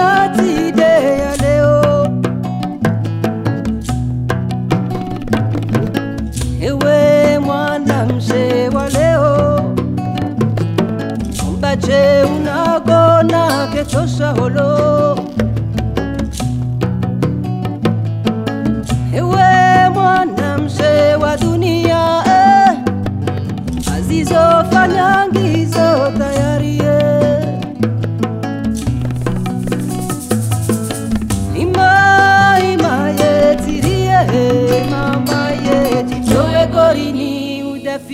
láti dé ẹlẹ́ o. ewé mọ́nà ń ṣe wọlé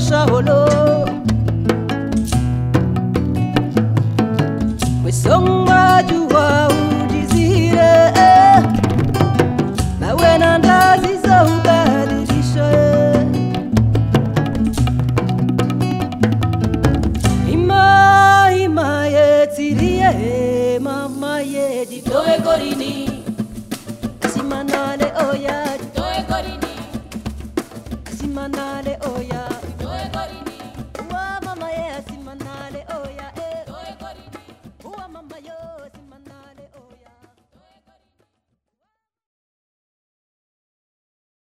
shaholo kwesonga juwa udizire eh. nawe na ndazi za ubadilisha eh. ima ima yetirie eh. mama yedi. Toe korini. Simanale oya. Toe korini. Simanale oya.